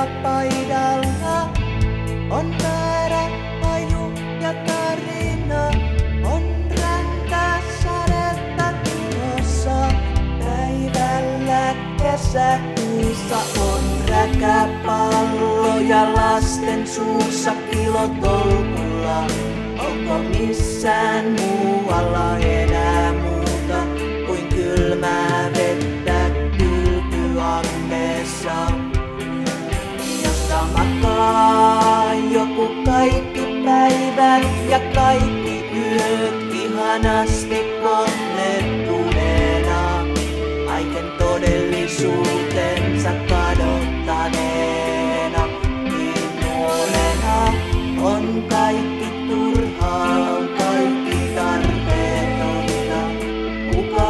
Tuolla paidalla on määrä, aju ja tarina. Kesäkuussa on räkäpallo ja lasten suussa kilotolkulla. Onko missään muualla ei? ja kaikki yöt ihanasti kohdettuneena. Aiken todellisuutensa kadottaneena. Niin nuorena on kaikki turhaa, on kaikki tarpeetonta. Kuka